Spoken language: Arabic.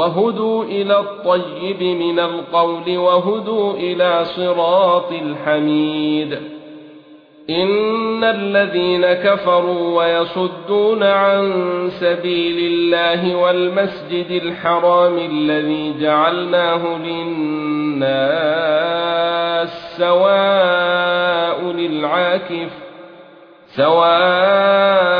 وهدوا إلى الطيب من القول وهدوا إلى صراط الحميد. إن الذين كفروا ويصدون عن سبيل الله والمسجد الحرام الذي جعلناه للناس سواء العاكف سواء